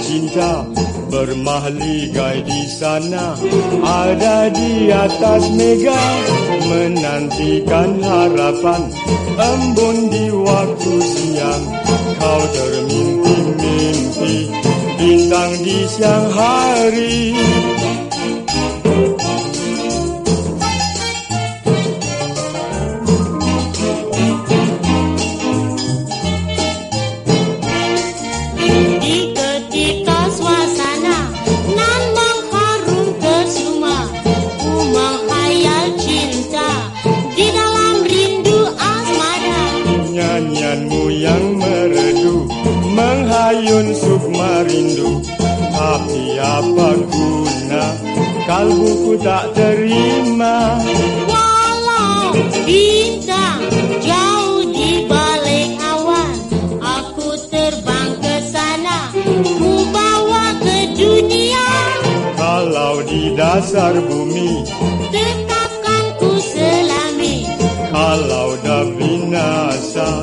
cinta bermahligai di sana. Ada di atas mega menantikan harapan. Embun di waktu siang kau termimpi-mimpi. Bintang di siang hari Menghayun sukma rindu Tapi apa guna? Kalbuku tak terima. Walau bintang jauh di balik awan Aku terbang ke sana Ku bawa ke dunia. Kalau di dasar bumi Tetapkan ku selami. Kalau dah binasa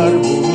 I'm not árbol.